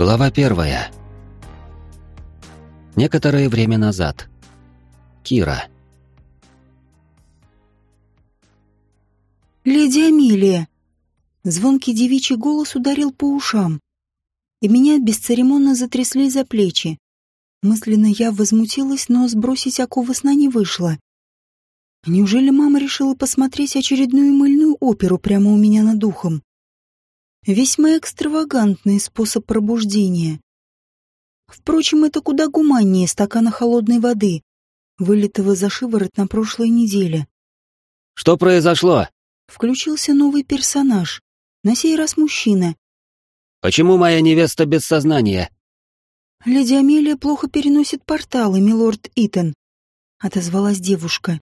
Глава первая. Некоторое время назад. Кира. «Леди Амилия!» Звонкий девичий голос ударил по ушам, и меня бесцеремонно затрясли за плечи. Мысленно я возмутилась, но сбросить оковы сна не вышло. Неужели мама решила посмотреть очередную мыльную оперу прямо у меня над духом? Весьма экстравагантный способ пробуждения. Впрочем, это куда гуманнее стакана холодной воды, вылитого за шиворот на прошлой неделе. «Что произошло?» Включился новый персонаж, на сей раз мужчина. «Почему моя невеста без сознания?» «Леди Амелия плохо переносит порталы, милорд Итан», — отозвалась девушка.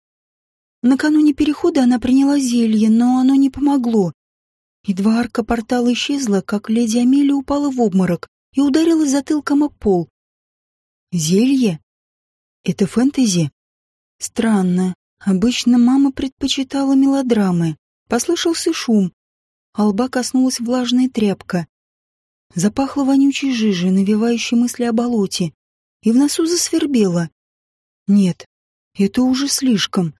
Накануне перехода она приняла зелье, но оно не помогло. Едва арка портала исчезла, как леди Амелия упала в обморок и ударилась затылком о пол. Зелье? Это фэнтези? Странно. Обычно мама предпочитала мелодрамы. Послышался шум. А лба коснулась влажная тряпка. Запахло вонючей жижей, навевающей мысли о болоте. И в носу засвербело. Нет, это уже слишком.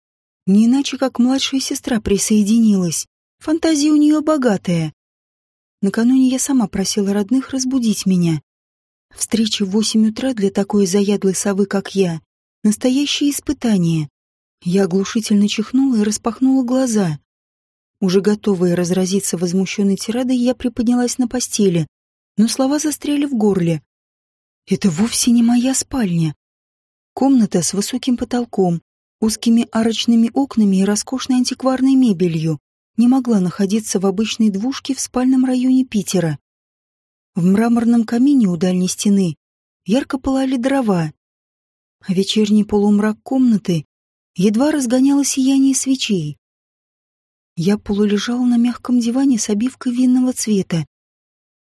Не иначе, как младшая сестра присоединилась. Фантазия у нее богатая. Накануне я сама просила родных разбудить меня. Встреча в восемь утра для такой заядлой совы, как я, настоящее испытание. Я оглушительно чихнула и распахнула глаза. Уже готовая разразиться возмущенной тирадой, я приподнялась на постели, но слова застряли в горле. Это вовсе не моя спальня. Комната с высоким потолком, узкими арочными окнами и роскошной антикварной мебелью не могла находиться в обычной двушке в спальном районе Питера. В мраморном камине у дальней стены ярко пылали дрова, а вечерний полумрак комнаты едва разгоняло сияние свечей. Я полулежал на мягком диване с обивкой винного цвета,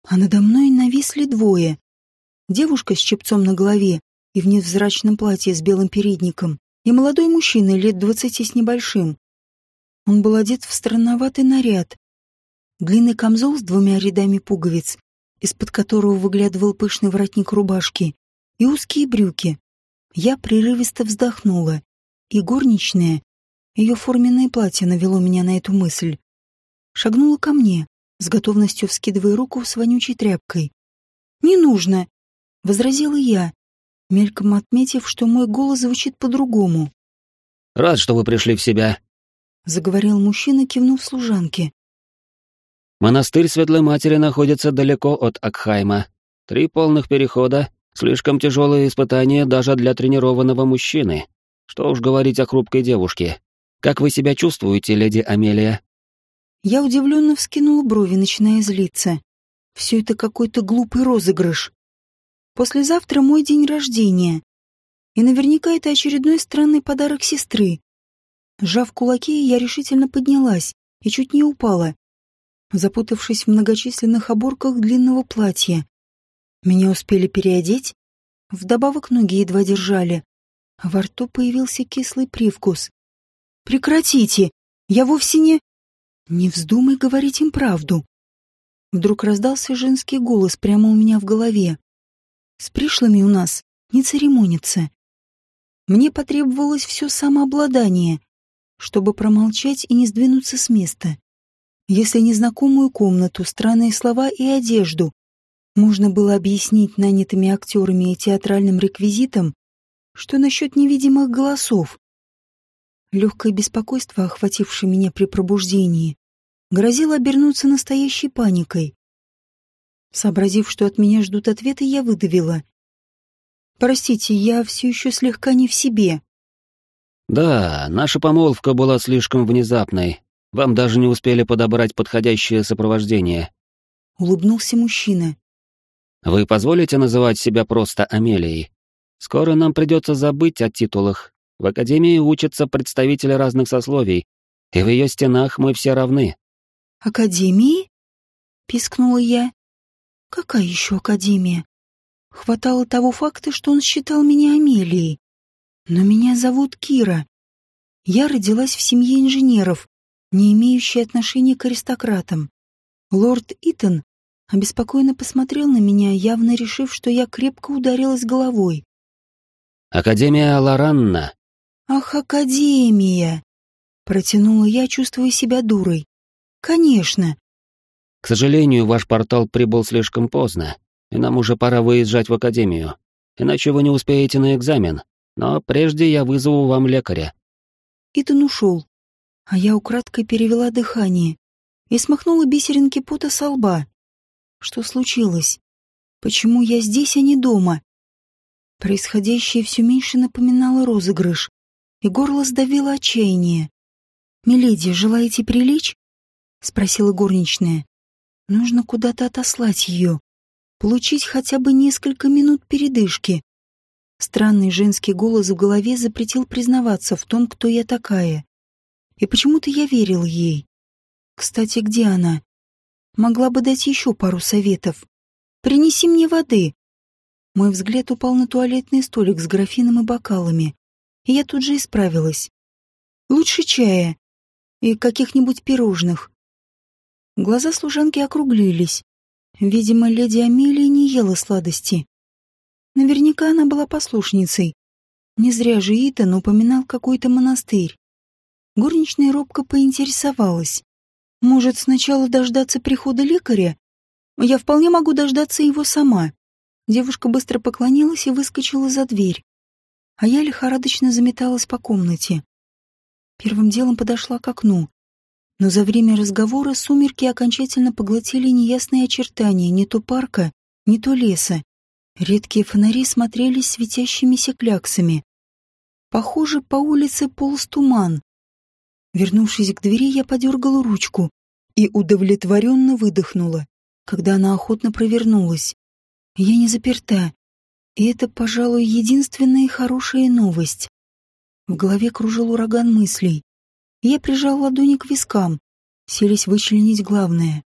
а надо мной нависли двое. Девушка с чепцом на голове и в невзрачном платье с белым передником, и молодой мужчина лет двадцати с небольшим, он был одет в странноватый наряд. Длинный камзол с двумя рядами пуговиц, из-под которого выглядывал пышный воротник рубашки, и узкие брюки. Я прерывисто вздохнула, и горничная, ее форменное платье навело меня на эту мысль. Шагнула ко мне, с готовностью вскидывая руку с вонючей тряпкой. «Не нужно!» — возразила я, мельком отметив, что мой голос звучит по-другому. «Рад, что вы пришли в себя», — заговорил мужчина, кивнув служанке. «Монастырь Светлой Матери находится далеко от Акхайма. Три полных перехода — слишком тяжелое испытание даже для тренированного мужчины. Что уж говорить о хрупкой девушке. Как вы себя чувствуете, леди Амелия?» Я удивленно вскинула брови, начиная злиться. Все это какой-то глупый розыгрыш. Послезавтра мой день рождения. И наверняка это очередной странный подарок сестры. Сжав кулаки, я решительно поднялась и чуть не упала, запутавшись в многочисленных оборках длинного платья. Меня успели переодеть, вдобавок ноги едва держали, во рту появился кислый привкус. «Прекратите! Я вовсе не...» «Не вздумай говорить им правду!» Вдруг раздался женский голос прямо у меня в голове. «С пришлыми у нас не церемонится». Мне потребовалось все самообладание, чтобы промолчать и не сдвинуться с места. Если незнакомую комнату, странные слова и одежду можно было объяснить нанятыми актерами и театральным реквизитом, что насчет невидимых голосов? Легкое беспокойство, охватившее меня при пробуждении, грозило обернуться настоящей паникой. Сообразив, что от меня ждут ответы, я выдавила. «Простите, я все еще слегка не в себе». «Да, наша помолвка была слишком внезапной. Вам даже не успели подобрать подходящее сопровождение». Улыбнулся мужчина. «Вы позволите называть себя просто Амелией? Скоро нам придется забыть о титулах. В Академии учатся представители разных сословий, и в ее стенах мы все равны». «Академии?» — пискнула я. «Какая еще Академия?» Хватало того факта, что он считал меня Амелией. Но меня зовут Кира. Я родилась в семье инженеров, не имеющей отношения к аристократам. Лорд Итан обеспокоенно посмотрел на меня, явно решив, что я крепко ударилась головой. «Академия Лоранна». «Ах, Академия!» Протянула я, чувствуя себя дурой. «Конечно!» «К сожалению, ваш портал прибыл слишком поздно, и нам уже пора выезжать в Академию, иначе вы не успеете на экзамен, но прежде я вызову вам лекаря». Итан ушел, а я украдкой перевела дыхание и смахнула бисеринки пота со лба. Что случилось? Почему я здесь, а не дома? Происходящее все меньше напоминало розыгрыш, и горло сдавило отчаяние. «Миледи, желаете прилечь?» — спросила горничная. «Нужно куда-то отослать ее, получить хотя бы несколько минут передышки». Странный женский голос в голове запретил признаваться в том, кто я такая. И почему-то я верил ей. Кстати, где она? Могла бы дать еще пару советов. «Принеси мне воды!» Мой взгляд упал на туалетный столик с графином и бокалами, и я тут же исправилась. «Лучше чая и каких-нибудь пирожных». Глаза служанки округлились. Видимо, леди Амелия не ела сладости. Наверняка она была послушницей. Не зря же Итан упоминал какой-то монастырь. Горничная робко поинтересовалась. Может, сначала дождаться прихода лекаря? Я вполне могу дождаться его сама. Девушка быстро поклонилась и выскочила за дверь. А я лихорадочно заметалась по комнате. Первым делом подошла к окну. Но за время разговора сумерки окончательно поглотили неясные очертания не то парка, не то леса. Редкие фонари смотрелись светящимися кляксами. Похоже, по улице полз туман, Вернувшись к двери, я подергала ручку и удовлетворенно выдохнула, когда она охотно провернулась. Я не заперта, и это, пожалуй, единственная хорошая новость. В голове кружил ураган мыслей. Я прижал ладони к вискам, селись вычленить главное.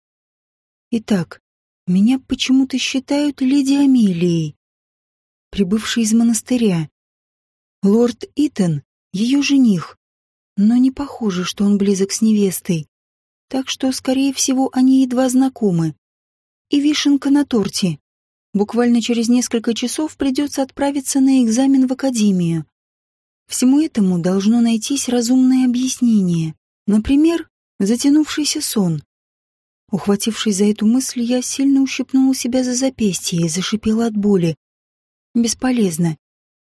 Итак, меня почему-то считают леди Амелией, прибывшей из монастыря. Лорд Итан — ее жених, но не похоже, что он близок с невестой. Так что, скорее всего, они едва знакомы. И вишенка на торте. Буквально через несколько часов придется отправиться на экзамен в академию. Всему этому должно найтись разумное объяснение. Например, затянувшийся сон. Ухватившись за эту мысль, я сильно ущипнула себя за запястье и зашипела от боли. Бесполезно.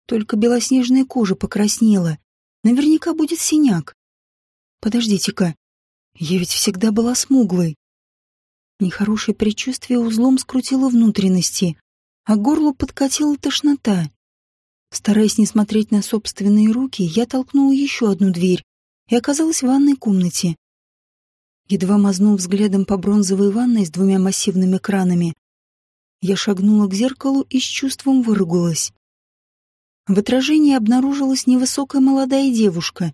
Только белоснежная кожа покраснела, Наверняка будет синяк. Подождите-ка, я ведь всегда была смуглой. Нехорошее предчувствие узлом скрутило внутренности, а горлу подкатила тошнота. Стараясь не смотреть на собственные руки, я толкнула еще одну дверь и оказалась в ванной комнате. Едва мазнув взглядом по бронзовой ванной с двумя массивными кранами, я шагнула к зеркалу и с чувством выругалась. В отражении обнаружилась невысокая молодая девушка,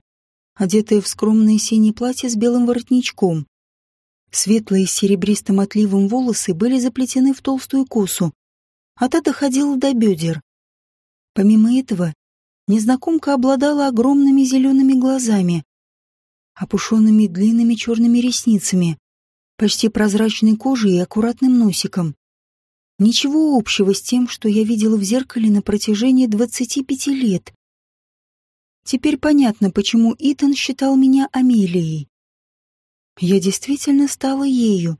одетая в скромное синее платье с белым воротничком. Светлые с серебристым отливом волосы были заплетены в толстую косу, а та доходила до бедер. Помимо этого, незнакомка обладала огромными зелеными глазами, опушенными длинными черными ресницами, почти прозрачной кожей и аккуратным носиком. Ничего общего с тем, что я видела в зеркале на протяжении 25 лет. Теперь понятно, почему Итан считал меня Амелией. Я действительно стала ею.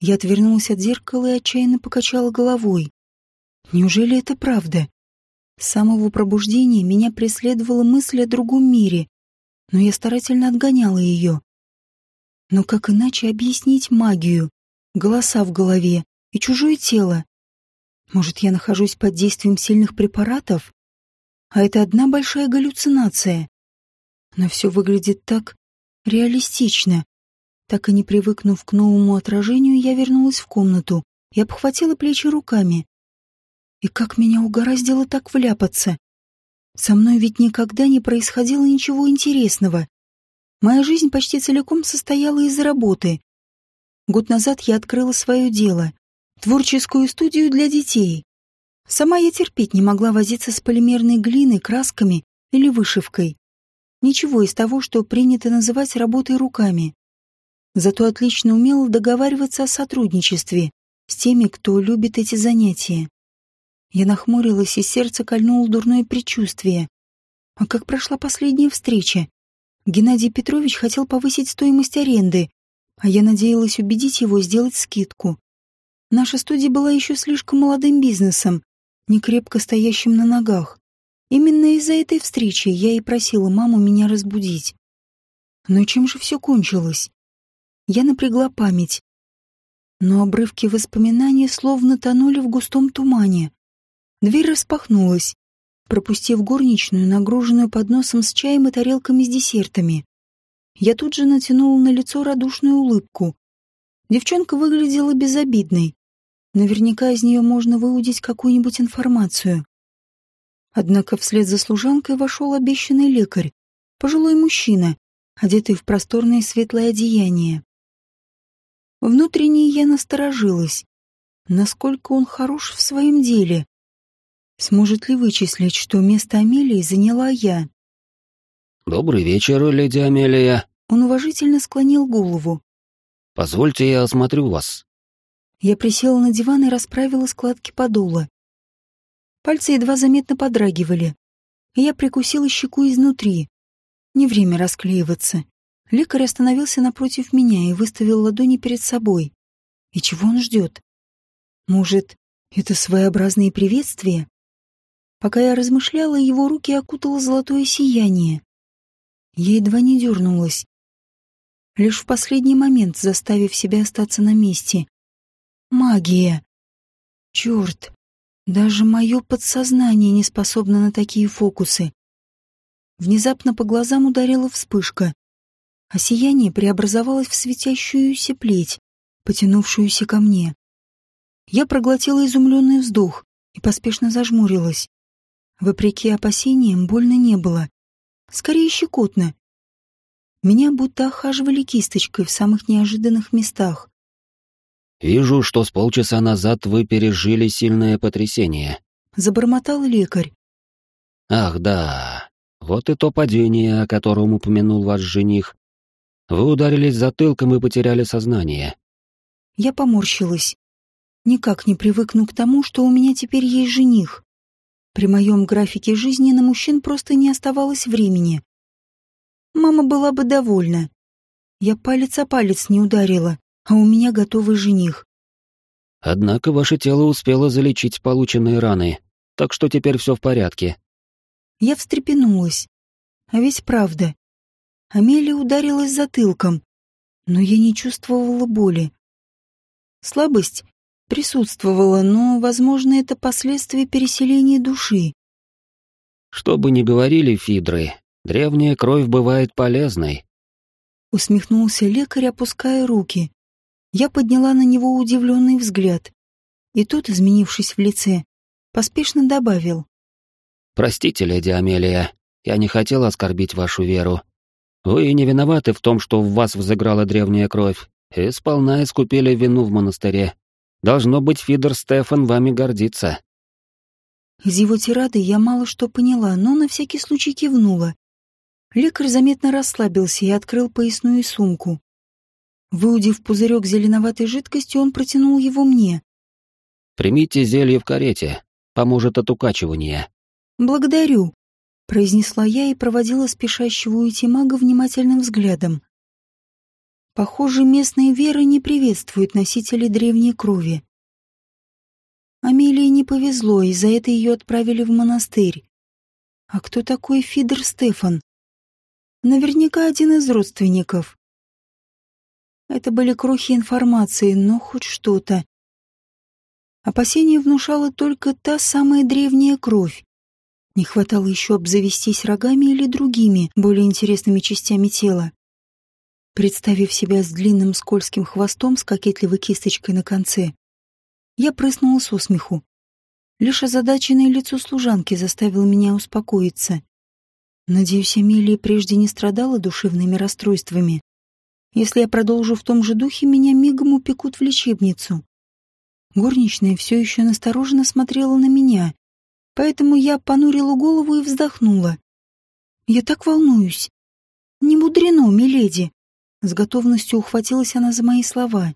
Я отвернулась от зеркала и отчаянно покачала головой. Неужели это правда? С самого пробуждения меня преследовала мысль о другом мире, но я старательно отгоняла ее. Но как иначе объяснить магию, голоса в голове, и чужое тело. Может, я нахожусь под действием сильных препаратов? А это одна большая галлюцинация. Но все выглядит так реалистично. Так и не привыкнув к новому отражению, я вернулась в комнату и обхватила плечи руками. И как меня угораздило так вляпаться? Со мной ведь никогда не происходило ничего интересного. Моя жизнь почти целиком состояла из работы. Год назад я открыла свое дело, творческую студию для детей. Сама я терпеть не могла возиться с полимерной глиной, красками или вышивкой. Ничего из того, что принято называть работой руками. Зато отлично умела договариваться о сотрудничестве с теми, кто любит эти занятия. Я нахмурилась, и сердце кольнуло дурное предчувствие. А как прошла последняя встреча? Геннадий Петрович хотел повысить стоимость аренды, а я надеялась убедить его сделать скидку. Наша студия была еще слишком молодым бизнесом, не крепко стоящим на ногах. Именно из-за этой встречи я и просила маму меня разбудить. Но чем же все кончилось? Я напрягла память. Но обрывки воспоминаний словно тонули в густом тумане. Дверь распахнулась, пропустив горничную, нагруженную подносом с чаем и тарелками с десертами. Я тут же натянула на лицо радушную улыбку. Девчонка выглядела безобидной. Наверняка из нее можно выудить какую-нибудь информацию. Однако вслед за служанкой вошел обещанный лекарь, пожилой мужчина, одетый в просторное светлое одеяние. Внутренне я насторожилась. Насколько он хорош в своем деле? Сможет ли вычислить, что место Амелии заняла я? «Добрый вечер, леди Амелия». Он уважительно склонил голову. «Позвольте, я осмотрю вас». Я присела на диван и расправила складки подола. Пальцы едва заметно подрагивали. Я прикусила щеку изнутри. Не время расклеиваться. Лекарь остановился напротив меня и выставил ладони перед собой. И чего он ждет? Может, это своеобразные приветствия? Пока я размышляла, его руки окутало золотое сияние. Я едва не дернулась. Лишь в последний момент заставив себя остаться на месте. Магия. Черт. Даже мое подсознание не способно на такие фокусы. Внезапно по глазам ударила вспышка, а сияние преобразовалось в светящуюся плеть, потянувшуюся ко мне. Я проглотила изумленный вздох и поспешно зажмурилась. Вопреки опасениям, больно не было скорее щекотно. Меня будто охаживали кисточкой в самых неожиданных местах. «Вижу, что с полчаса назад вы пережили сильное потрясение», — забормотал лекарь. «Ах, да, вот и то падение, о котором упомянул ваш жених. Вы ударились затылком и потеряли сознание». Я поморщилась. Никак не привыкну к тому, что у меня теперь есть жених. При моем графике жизни на мужчин просто не оставалось времени. Мама была бы довольна. Я палец о палец не ударила, а у меня готовый жених. Однако ваше тело успело залечить полученные раны, так что теперь все в порядке. Я встрепенулась. А ведь правда. Амелия ударилась затылком, но я не чувствовала боли. Слабость присутствовала, но, возможно, это последствия переселения души. Что бы ни говорили Фидры, древняя кровь бывает полезной. Усмехнулся лекарь, опуская руки. Я подняла на него удивленный взгляд. И тот, изменившись в лице, поспешно добавил. «Простите, леди Амелия, я не хотел оскорбить вашу веру. Вы не виноваты в том, что в вас взыграла древняя кровь, и сполна искупили вину в монастыре. Должно быть, Фидер Стефан вами гордится. Из его тирады я мало что поняла, но на всякий случай кивнула. Лекарь заметно расслабился и открыл поясную сумку. Выудив пузырек зеленоватой жидкости, он протянул его мне. «Примите зелье в карете. Поможет от укачивания». «Благодарю», — произнесла я и проводила спешащего уйти мага внимательным взглядом. Похоже, местные веры не приветствуют носителей древней крови. Амелии не повезло, и за это ее отправили в монастырь. А кто такой Фидер Стефан? Наверняка один из родственников. Это были крохи информации, но хоть что-то. Опасение внушала только та самая древняя кровь. Не хватало еще обзавестись рогами или другими, более интересными частями тела. Представив себя с длинным скользким хвостом с кокетливой кисточкой на конце, я прыснула с усмеху. Лишь озадаченное лицо служанки заставило меня успокоиться. Надеюсь, Амелия прежде не страдала душевными расстройствами. Если я продолжу в том же духе, меня мигом упекут в лечебницу. Горничная все еще настороженно смотрела на меня, поэтому я понурила голову и вздохнула. Я так волнуюсь. Не мудрено, миледи. С готовностью ухватилась она за мои слова.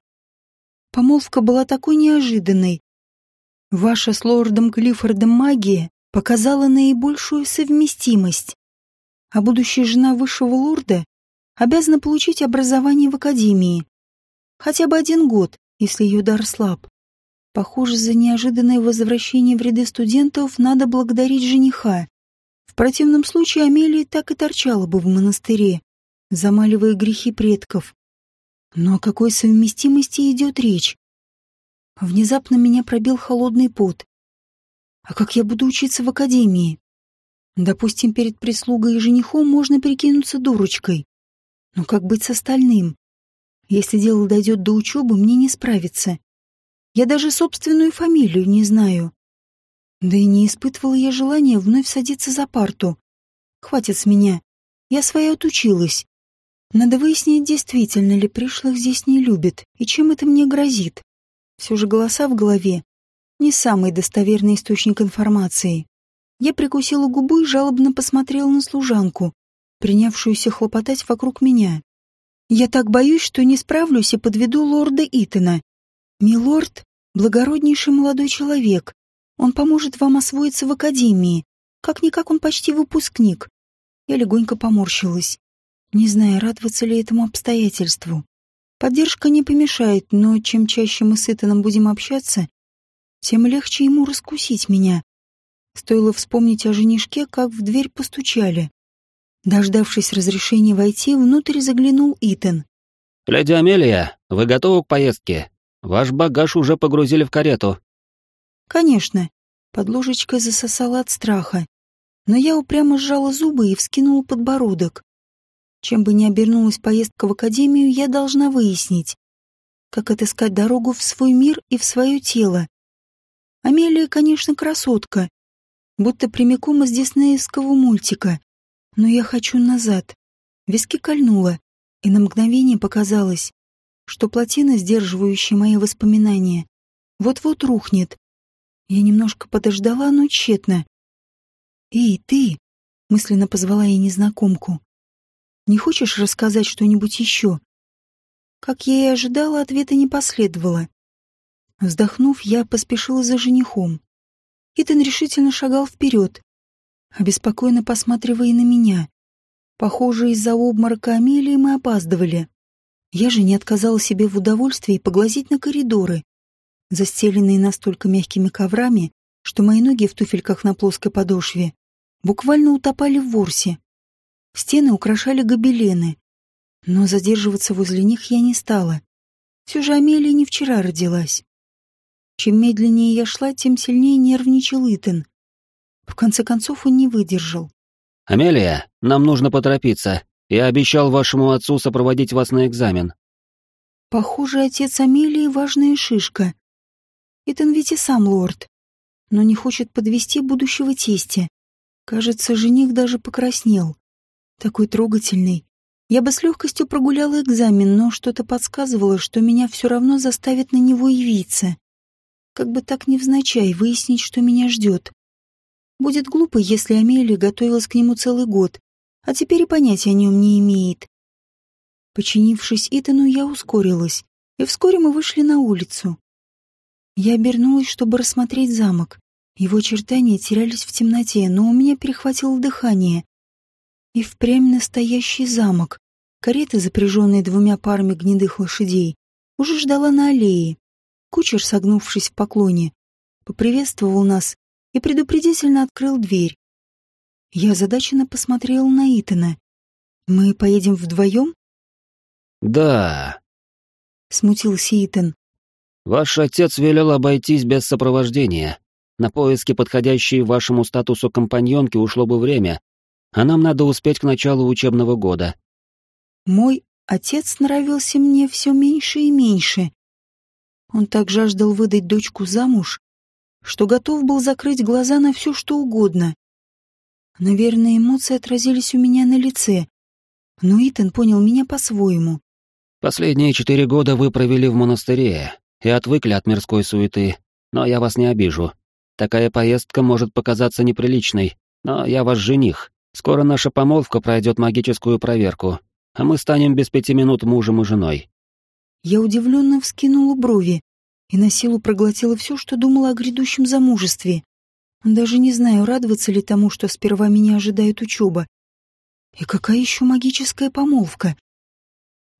Помолвка была такой неожиданной. Ваша с лордом Клиффордом магия показала наибольшую совместимость, а будущая жена высшего лорда обязана получить образование в академии. Хотя бы один год, если ее дар слаб. Похоже, за неожиданное возвращение в ряды студентов надо благодарить жениха. В противном случае Амелия так и торчала бы в монастыре, замаливая грехи предков. Но о какой совместимости идет речь? Внезапно меня пробил холодный пот. А как я буду учиться в академии? Допустим, перед прислугой и женихом можно прикинуться дурочкой. Но как быть с остальным? Если дело дойдет до учебы, мне не справиться. Я даже собственную фамилию не знаю. Да и не испытывала я желания вновь садиться за парту. Хватит с меня. Я своя отучилась. Надо выяснить, действительно ли пришлых здесь не любят, и чем это мне грозит. Все же голоса в голове — не самый достоверный источник информации. Я прикусила губу и жалобно посмотрела на служанку, принявшуюся хлопотать вокруг меня. Я так боюсь, что не справлюсь и подведу лорда Итана. Милорд — благороднейший молодой человек. Он поможет вам освоиться в академии. Как-никак он почти выпускник. Я легонько поморщилась не зная, радоваться ли этому обстоятельству. Поддержка не помешает, но чем чаще мы с Итаном будем общаться, тем легче ему раскусить меня. Стоило вспомнить о женишке, как в дверь постучали. Дождавшись разрешения войти, внутрь заглянул Итан. «Леди Амелия, вы готовы к поездке? Ваш багаж уже погрузили в карету». «Конечно». Под ложечкой засосала от страха. Но я упрямо сжала зубы и вскинула подбородок. Чем бы ни обернулась поездка в академию, я должна выяснить, как отыскать дорогу в свой мир и в свое тело. Амелия, конечно, красотка, будто прямиком из диснеевского мультика, но я хочу назад. Виски кольнула, и на мгновение показалось, что плотина, сдерживающая мои воспоминания, вот-вот рухнет. Я немножко подождала, но тщетно. «Эй, ты!» — мысленно позвала я незнакомку. Не хочешь рассказать что-нибудь еще?» Как я и ожидала, ответа не последовало. Вздохнув, я поспешила за женихом. Итан решительно шагал вперед, обеспокоенно посматривая на меня. Похоже, из-за обморока Амелии мы опаздывали. Я же не отказала себе в удовольствии поглазеть на коридоры, застеленные настолько мягкими коврами, что мои ноги в туфельках на плоской подошве буквально утопали в ворсе. Стены украшали гобелены, но задерживаться возле них я не стала. Все же Амелия не вчера родилась. Чем медленнее я шла, тем сильнее нервничал Итан. В конце концов он не выдержал. «Амелия, нам нужно поторопиться. Я обещал вашему отцу сопроводить вас на экзамен». Похоже, отец Амелии — важная шишка. Итан ведь и сам лорд, но не хочет подвести будущего тестя. Кажется, жених даже покраснел такой трогательный. Я бы с легкостью прогуляла экзамен, но что-то подсказывало, что меня все равно заставит на него явиться. Как бы так невзначай выяснить, что меня ждет. Будет глупо, если Амелия готовилась к нему целый год, а теперь и понятия о нем не имеет. Починившись Итану, я ускорилась, и вскоре мы вышли на улицу. Я обернулась, чтобы рассмотреть замок. Его очертания терялись в темноте, но у меня перехватило дыхание. И впрямь настоящий замок. Карета, запряженная двумя парами гнедых лошадей, уже ждала на аллее. Кучер, согнувшись в поклоне, поприветствовал нас и предупредительно открыл дверь. Я озадаченно посмотрел на Итана. «Мы поедем вдвоем?» «Да», — смутился Итан. «Ваш отец велел обойтись без сопровождения. На поиски подходящей вашему статусу компаньонки ушло бы время, а нам надо успеть к началу учебного года. Мой отец нравился мне все меньше и меньше. Он так жаждал выдать дочку замуж, что готов был закрыть глаза на все, что угодно. Наверное, эмоции отразились у меня на лице, но Итан понял меня по-своему. Последние четыре года вы провели в монастыре и отвыкли от мирской суеты, но я вас не обижу. Такая поездка может показаться неприличной, но я ваш жених, Скоро наша помолвка пройдет магическую проверку, а мы станем без пяти минут мужем и женой. Я удивленно вскинула брови и на силу проглотила все, что думала о грядущем замужестве. Даже не знаю, радоваться ли тому, что сперва меня ожидает учеба. И какая еще магическая помолвка?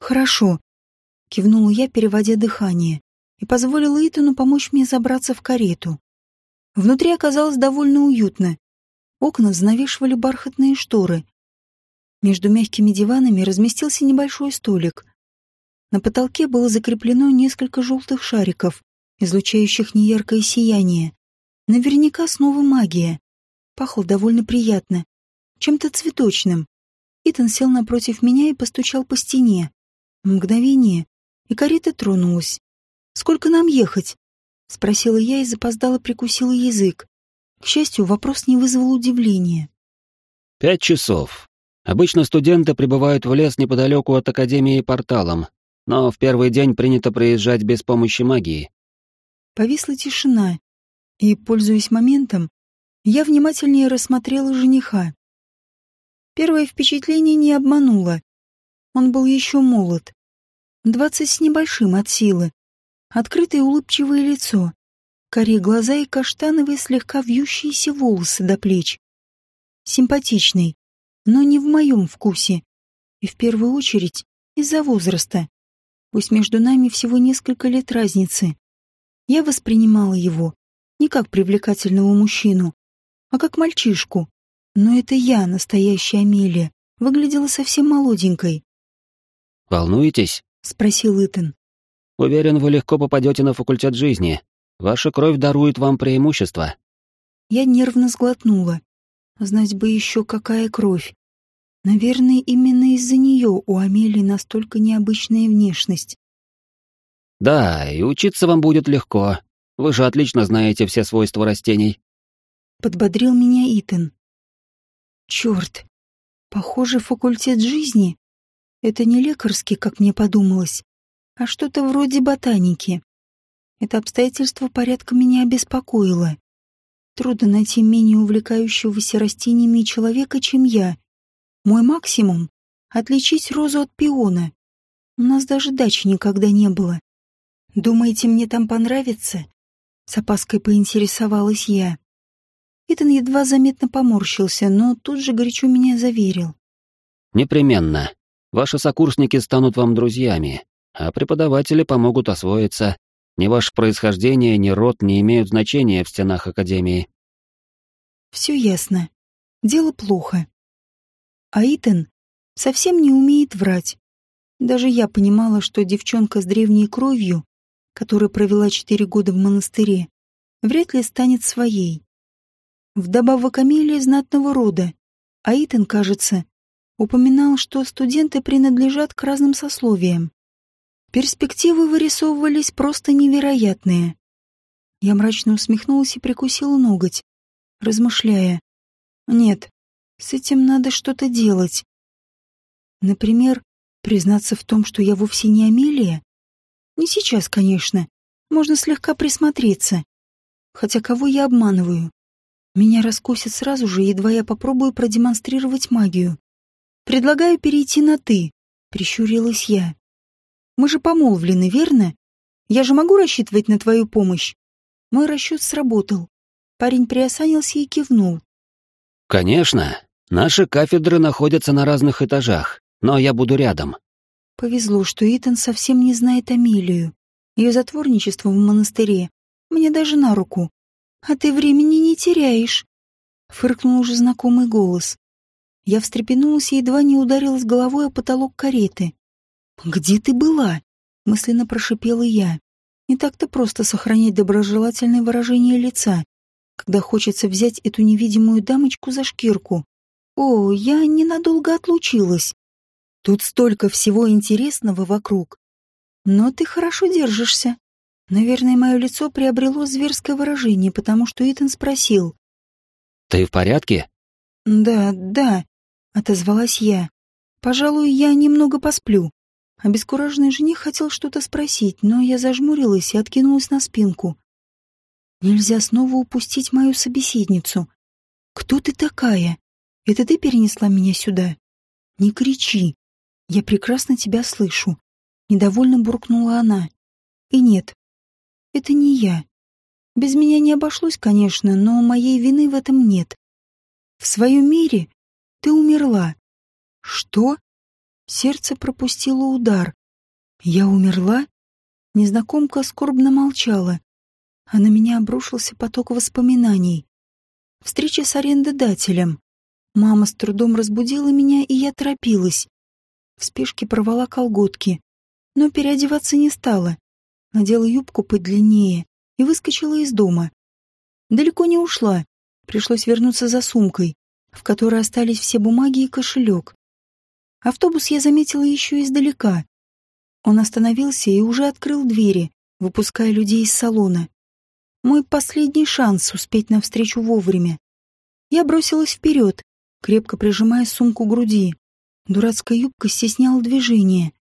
Хорошо, кивнула я, переводя дыхание, и позволила Итану помочь мне забраться в карету. Внутри оказалось довольно уютно. Окна занавешивали бархатные шторы. Между мягкими диванами разместился небольшой столик. На потолке было закреплено несколько желтых шариков, излучающих неяркое сияние. Наверняка снова магия. Пахло довольно приятно, чем-то цветочным. Итан сел напротив меня и постучал по стене. Мгновение, и карета тронулась. «Сколько нам ехать?» — спросила я и запоздала прикусила язык. К счастью, вопрос не вызвал удивления. «Пять часов. Обычно студенты прибывают в лес неподалеку от Академии порталом, но в первый день принято приезжать без помощи магии». Повисла тишина, и, пользуясь моментом, я внимательнее рассмотрела жениха. Первое впечатление не обмануло. Он был еще молод. Двадцать с небольшим от силы. Открытое улыбчивое лицо. Коре глаза и каштановые слегка вьющиеся волосы до плеч. Симпатичный, но не в моем вкусе. И в первую очередь из-за возраста. Пусть между нами всего несколько лет разницы. Я воспринимала его не как привлекательного мужчину, а как мальчишку. Но это я, настоящая Амелия, выглядела совсем молоденькой. «Волнуетесь?» — спросил Итан. «Уверен, вы легко попадете на факультет жизни. Ваша кровь дарует вам преимущество». Я нервно сглотнула. Знать бы еще, какая кровь. Наверное, именно из-за нее у Амелии настолько необычная внешность. «Да, и учиться вам будет легко. Вы же отлично знаете все свойства растений». Подбодрил меня Итан. Черт, похоже, факультет жизни — это не лекарский, как мне подумалось, а что-то вроде ботаники. Это обстоятельство порядка меня обеспокоило. Трудно найти менее увлекающегося растениями человека, чем я. Мой максимум — отличить розу от пиона. У нас даже дачи никогда не было. Думаете, мне там понравится? С опаской поинтересовалась я. Итан едва заметно поморщился, но тут же горячо меня заверил. «Непременно. Ваши сокурсники станут вам друзьями, а преподаватели помогут освоиться. Ни ваше происхождение, ни род не имеют значения в стенах Академии». «Все ясно. Дело плохо. А Итан совсем не умеет врать. Даже я понимала, что девчонка с древней кровью, которая провела четыре года в монастыре, вряд ли станет своей. Вдобавок Амелия знатного рода, а Итан, кажется, упоминал, что студенты принадлежат к разным сословиям. Перспективы вырисовывались просто невероятные. Я мрачно усмехнулась и прикусила ноготь, размышляя. Нет, с этим надо что-то делать. Например, признаться в том, что я вовсе не Амелия? Не сейчас, конечно. Можно слегка присмотреться. Хотя кого я обманываю? Меня раскусят сразу же, едва я попробую продемонстрировать магию. Предлагаю перейти на «ты», — прищурилась я. Мы же помолвлены, верно? Я же могу рассчитывать на твою помощь? Мой расчет сработал. Парень приосанился и кивнул. Конечно. Наши кафедры находятся на разных этажах, но я буду рядом. Повезло, что Итан совсем не знает Амелию. Ее затворничество в монастыре мне даже на руку. «А ты времени не теряешь», — фыркнул уже знакомый голос. Я встрепенулась и едва не ударилась головой о потолок кареты. «Где ты была?» — мысленно прошипела я. Не так-то просто сохранять доброжелательное выражение лица, когда хочется взять эту невидимую дамочку за шкирку. «О, я ненадолго отлучилась. Тут столько всего интересного вокруг. Но ты хорошо держишься. Наверное, мое лицо приобрело зверское выражение, потому что Итан спросил. «Ты в порядке?» «Да, да», — отозвалась я. «Пожалуй, я немного посплю». Обескураженный жених хотел что-то спросить, но я зажмурилась и откинулась на спинку. Нельзя снова упустить мою собеседницу. «Кто ты такая? Это ты перенесла меня сюда?» «Не кричи. Я прекрасно тебя слышу. Недовольно буркнула она. И нет, это не я. Без меня не обошлось, конечно, но моей вины в этом нет. В своем мире ты умерла. Что? Сердце пропустило удар. Я умерла? Незнакомка скорбно молчала, а на меня обрушился поток воспоминаний. Встреча с арендодателем. Мама с трудом разбудила меня, и я торопилась. В спешке порвала колготки, но переодеваться не стала. Надела юбку подлиннее и выскочила из дома. Далеко не ушла. Пришлось вернуться за сумкой, в которой остались все бумаги и кошелек. Автобус я заметила еще издалека. Он остановился и уже открыл двери, выпуская людей из салона. Мой последний шанс успеть навстречу вовремя. Я бросилась вперед, крепко прижимая сумку к груди. Дурацкая юбка стесняла движение.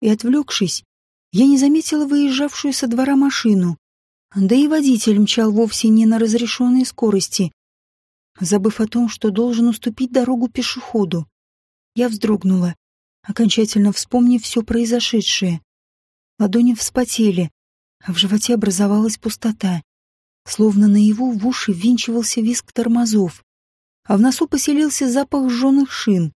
И, отвлекшись, я не заметила выезжавшую со двора машину. Да и водитель мчал вовсе не на разрешенной скорости, забыв о том, что должен уступить дорогу пешеходу. Я вздрогнула, окончательно вспомнив все произошедшее. Ладони вспотели, а в животе образовалась пустота. Словно наяву в уши ввинчивался виск тормозов, а в носу поселился запах сжёных шин.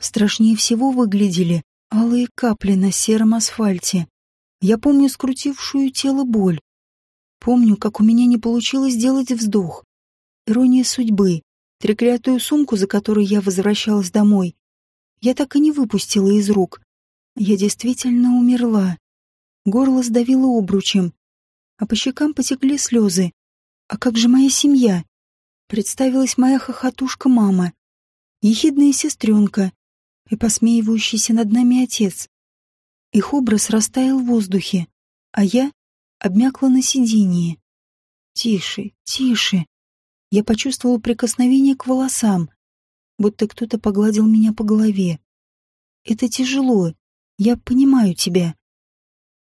Страшнее всего выглядели алые капли на сером асфальте. Я помню скрутившую тело боль. Помню, как у меня не получилось сделать вздох. Ирония судьбы. Треклятую сумку, за которой я возвращалась домой, я так и не выпустила из рук. Я действительно умерла. Горло сдавило обручем, а по щекам потекли слезы. А как же моя семья? Представилась моя хохотушка мама, ехидная сестренка и посмеивающийся над нами отец. Их образ растаял в воздухе, а я обмякла на сиденье. Тише, тише. Я почувствовала прикосновение к волосам, будто кто-то погладил меня по голове. Это тяжело. Я понимаю тебя.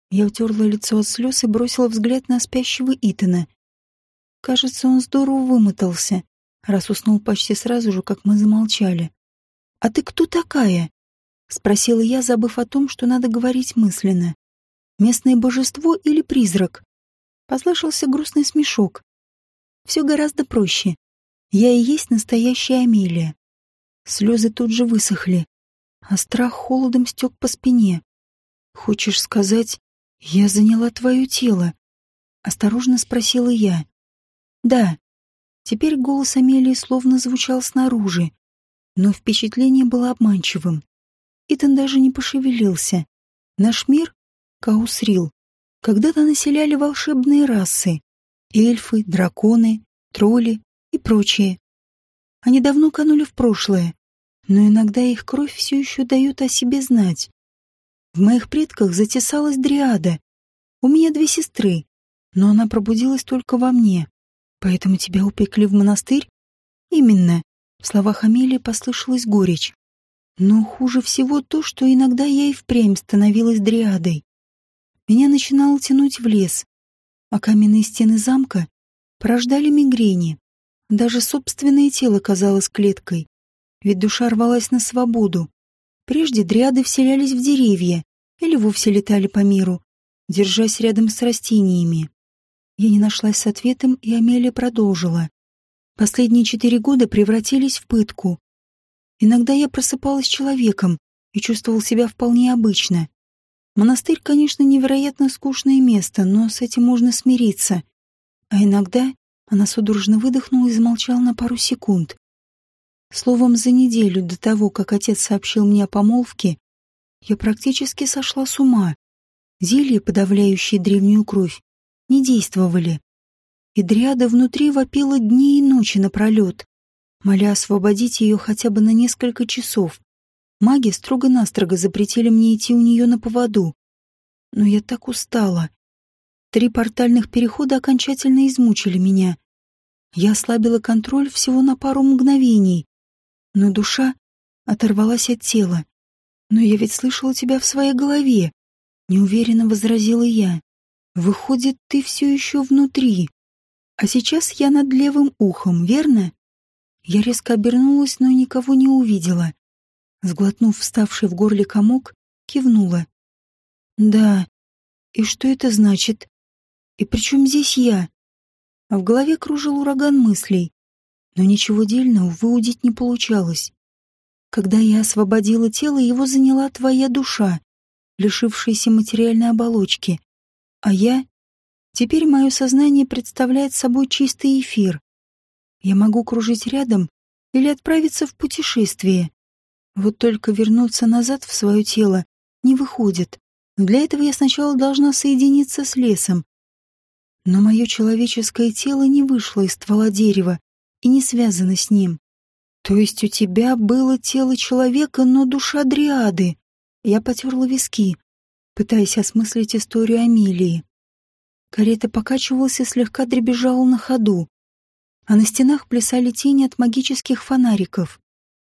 Я утерла лицо от слез и бросила взгляд на спящего Итана. Кажется, он здорово вымотался, раз уснул почти сразу же, как мы замолчали. «А ты кто такая?» — спросила я, забыв о том, что надо говорить мысленно. «Местное божество или призрак?» Послышался грустный смешок. «Все гораздо проще. Я и есть настоящая Амелия». Слезы тут же высохли, а страх холодом стек по спине. «Хочешь сказать, я заняла твое тело?» — осторожно спросила я. Да, теперь голос Амелии словно звучал снаружи, но впечатление было обманчивым. Итан даже не пошевелился. Наш мир, Каусрил, когда-то населяли волшебные расы — эльфы, драконы, тролли и прочие. Они давно канули в прошлое, но иногда их кровь все еще дает о себе знать. В моих предках затесалась дриада. У меня две сестры, но она пробудилась только во мне. Поэтому тебя упекли в монастырь? Именно. В словах Амелии послышалась горечь. Но хуже всего то, что иногда я и впрямь становилась дриадой. Меня начинало тянуть в лес, а каменные стены замка порождали мигрени. Даже собственное тело казалось клеткой, ведь душа рвалась на свободу. Прежде дриады вселялись в деревья или вовсе летали по миру, держась рядом с растениями. Я не нашлась с ответом, и Амелия продолжила. Последние четыре года превратились в пытку. Иногда я просыпалась человеком и чувствовал себя вполне обычно. Монастырь, конечно, невероятно скучное место, но с этим можно смириться. А иногда она судорожно выдохнула и замолчала на пару секунд. Словом, за неделю до того, как отец сообщил мне о помолвке, я практически сошла с ума. Зелье, подавляющее древнюю кровь, не действовали. И дриада внутри вопила дни и ночи напролет, моля освободить ее хотя бы на несколько часов. Маги строго-настрого запретили мне идти у нее на поводу. Но я так устала. Три портальных перехода окончательно измучили меня. Я ослабила контроль всего на пару мгновений, но душа оторвалась от тела. «Но я ведь слышала тебя в своей голове», — неуверенно возразила я. Выходит, ты все еще внутри. А сейчас я над левым ухом, верно? Я резко обернулась, но никого не увидела. Сглотнув вставший в горле комок, кивнула. Да. И что это значит? И при чем здесь я? А в голове кружил ураган мыслей. Но ничего дельного выудить не получалось. Когда я освободила тело, его заняла твоя душа, лишившаяся материальной оболочки. А я... Теперь мое сознание представляет собой чистый эфир. Я могу кружить рядом или отправиться в путешествие. Вот только вернуться назад в свое тело не выходит. Для этого я сначала должна соединиться с лесом. Но мое человеческое тело не вышло из ствола дерева и не связано с ним. То есть у тебя было тело человека, но душа дриады. Я потерла виски, пытаясь осмыслить историю Амелии. Карета покачивалась и слегка дребезжала на ходу, а на стенах плясали тени от магических фонариков.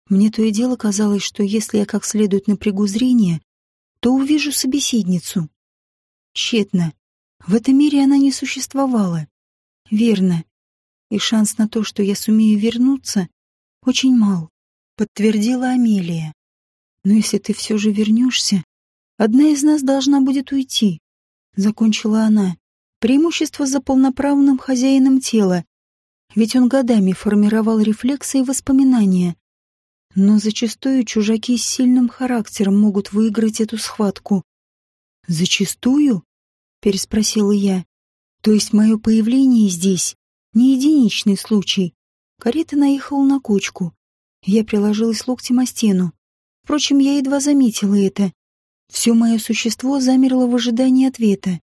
Мне то и дело казалось, что если я как следует напрягу зрение, то увижу собеседницу. Тщетно. В этом мире она не существовала. Верно. И шанс на то, что я сумею вернуться, очень мал, подтвердила Амелия. Но если ты все же вернешься, одна из нас должна будет уйти, закончила она. Преимущество за полноправным хозяином тела, ведь он годами формировал рефлексы и воспоминания. Но зачастую чужаки с сильным характером могут выиграть эту схватку. «Зачастую?» — переспросила я. «То есть мое появление здесь не единичный случай?» Карета наехала на кочку. Я приложилась локтем о стену. Впрочем, я едва заметила это. Все мое существо замерло в ожидании ответа.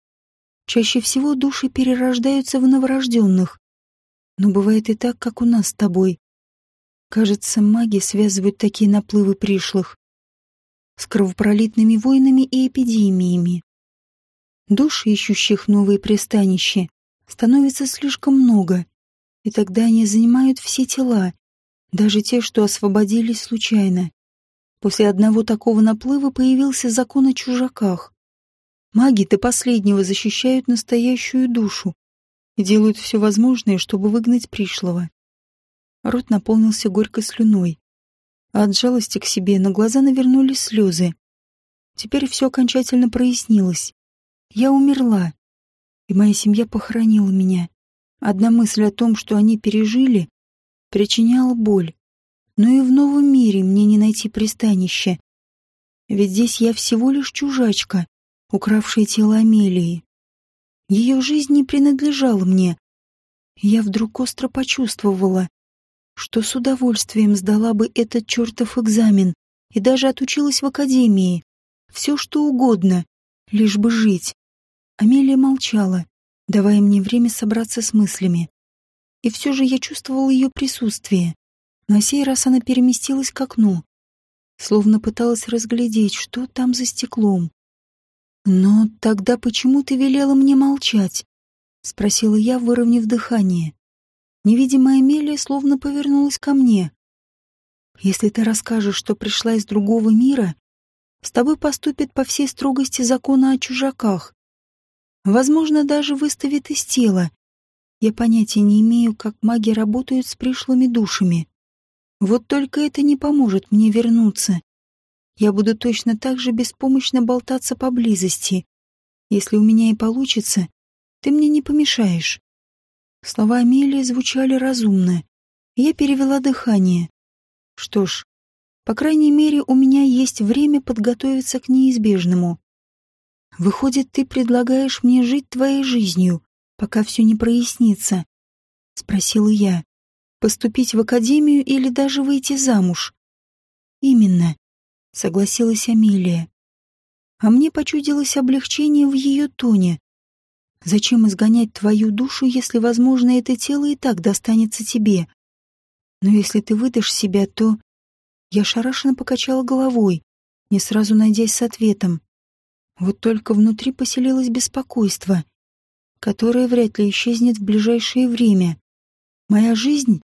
Чаще всего души перерождаются в новорожденных. Но бывает и так, как у нас с тобой. Кажется, маги связывают такие наплывы пришлых с кровопролитными войнами и эпидемиями. Душ, ищущих новые пристанища, становится слишком много, и тогда они занимают все тела, даже те, что освободились случайно. После одного такого наплыва появился закон о чужаках. Маги до последнего защищают настоящую душу и делают все возможное, чтобы выгнать пришлого. Рот наполнился горькой слюной, а от жалости к себе на глаза навернулись слезы. Теперь все окончательно прояснилось. Я умерла, и моя семья похоронила меня. Одна мысль о том, что они пережили, причиняла боль. Но и в новом мире мне не найти пристанища. Ведь здесь я всего лишь чужачка, укравшая тело Амелии. Ее жизнь не принадлежала мне. Я вдруг остро почувствовала, что с удовольствием сдала бы этот чертов экзамен и даже отучилась в академии. Все что угодно, лишь бы жить. Амелия молчала, давая мне время собраться с мыслями. И все же я чувствовала ее присутствие. На сей раз она переместилась к окну, словно пыталась разглядеть, что там за стеклом. «Но тогда почему ты велела мне молчать?» — спросила я, выровняв дыхание. Невидимая Амелия словно повернулась ко мне. «Если ты расскажешь, что пришла из другого мира, с тобой поступят по всей строгости закона о чужаках. Возможно, даже выставит из тела. Я понятия не имею, как маги работают с пришлыми душами. Вот только это не поможет мне вернуться. Я буду точно так же беспомощно болтаться поблизости. Если у меня и получится, ты мне не помешаешь. Слова Амелии звучали разумно. Я перевела дыхание. Что ж, по крайней мере, у меня есть время подготовиться к неизбежному. Выходит, ты предлагаешь мне жить твоей жизнью, пока все не прояснится? Спросила я. Поступить в академию или даже выйти замуж? Именно, согласилась Амелия. А мне почудилось облегчение в ее тоне. Зачем изгонять твою душу, если, возможно, это тело и так достанется тебе? Но если ты выдашь себя, то... Я шарашенно покачала головой, не сразу найдясь с ответом. Вот только внутри поселилось беспокойство, которое вряд ли исчезнет в ближайшее время. Моя жизнь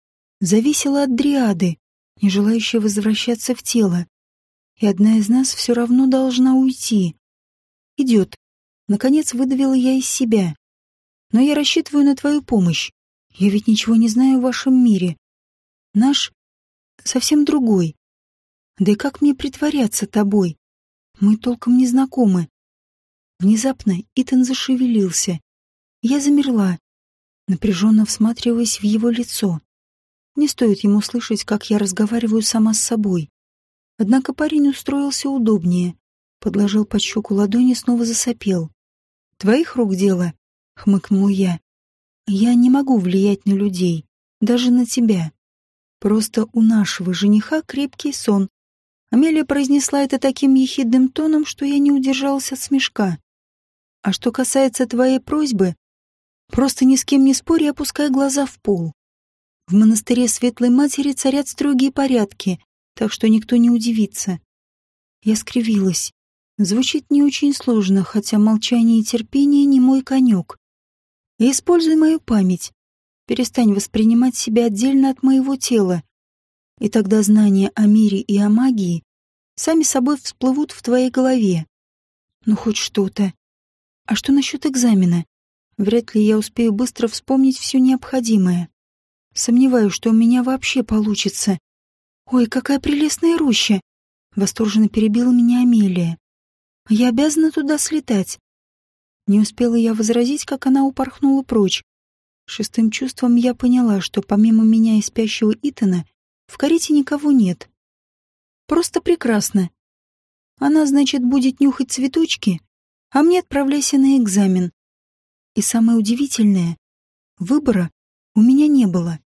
зависела от дриады, не желающей возвращаться в тело. И одна из нас все равно должна уйти. Идет. Наконец выдавила я из себя. Но я рассчитываю на твою помощь. Я ведь ничего не знаю в вашем мире. Наш совсем другой. Да и как мне притворяться тобой? Мы толком не знакомы. Внезапно Итан зашевелился. Я замерла, напряженно всматриваясь в его лицо. Не стоит ему слышать, как я разговариваю сама с собой. Однако парень устроился удобнее, подложил под щеку ладони и снова засопел. «Твоих рук дело?» — хмыкнул я. «Я не могу влиять на людей, даже на тебя. Просто у нашего жениха крепкий сон». Амелия произнесла это таким ехидным тоном, что я не удержалась от смешка. «А что касается твоей просьбы, просто ни с кем не спорь и опускай глаза в пол. В монастыре Светлой Матери царят строгие порядки, так что никто не удивится». Я скривилась. Звучит не очень сложно, хотя молчание и терпение не мой конек. используй мою память. Перестань воспринимать себя отдельно от моего тела. И тогда знания о мире и о магии сами собой всплывут в твоей голове. Ну, хоть что-то. А что насчет экзамена? Вряд ли я успею быстро вспомнить все необходимое. Сомневаюсь, что у меня вообще получится. Ой, какая прелестная роща! Восторженно перебила меня Амелия. Я обязана туда слетать. Не успела я возразить, как она упорхнула прочь. Шестым чувством я поняла, что помимо меня и спящего Итана в карете никого нет. Просто прекрасно. Она, значит, будет нюхать цветочки, а мне отправляйся на экзамен. И самое удивительное, выбора у меня не было.